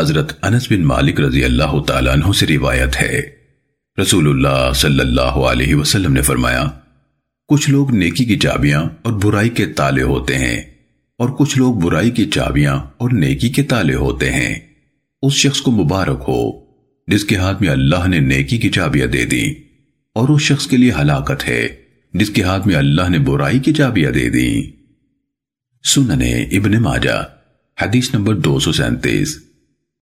حضرت انس بن مالک رضی اللہ تعالیٰ عنہ سے روایت ہے۔ رسول اللہ صلی اللہ علیہ وسلم نے فرمایا، کچھ لوگ نیکی کی چابیاں اور برائی کے تالے ہوتے ہیں، اور کچھ لوگ برائی کی چابیاں اور نیکی کے تالے ہوتے ہیں۔ اس شخص کو مبارک ہو، جس کے ہاتھ میں اللہ نے نیکی کی چابیاں دے دی اور اس شخص کے لیے ہلاکت ہے، جس کے ہاتھ میں اللہ نے برائی کی چابیاں دے دی سننے ابن ماجہ، حدیث نمبر دو سو سینتیس۔